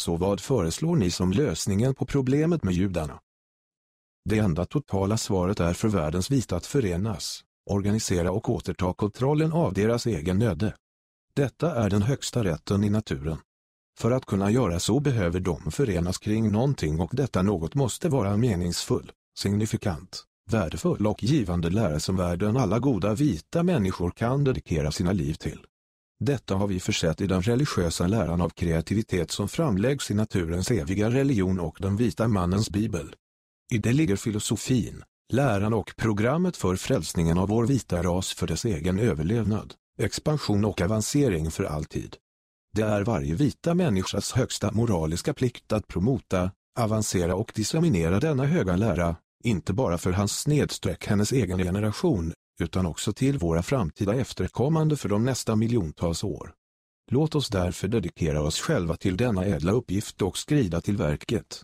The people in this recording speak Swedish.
Så vad föreslår ni som lösningen på problemet med judarna? Det enda totala svaret är för världens vita att förenas, organisera och återta kontrollen av deras egen öde. Detta är den högsta rätten i naturen. För att kunna göra så behöver de förenas kring någonting och detta något måste vara meningsfull, signifikant, värdefull och givande lära som världen alla goda vita människor kan dedikera sina liv till. Detta har vi försett i den religiösa läran av kreativitet som framläggs i naturens eviga religion och den vita mannens bibel. I det ligger filosofin, läran och programmet för frälsningen av vår vita ras för dess egen överlevnad, expansion och avancering för alltid. Det är varje vita människas högsta moraliska plikt att promota, avancera och disseminera denna höga lära, inte bara för hans snedsträck hennes egen generation, utan också till våra framtida efterkommande för de nästa miljontals år. Låt oss därför dedikera oss själva till denna ädla uppgift och skrida till verket.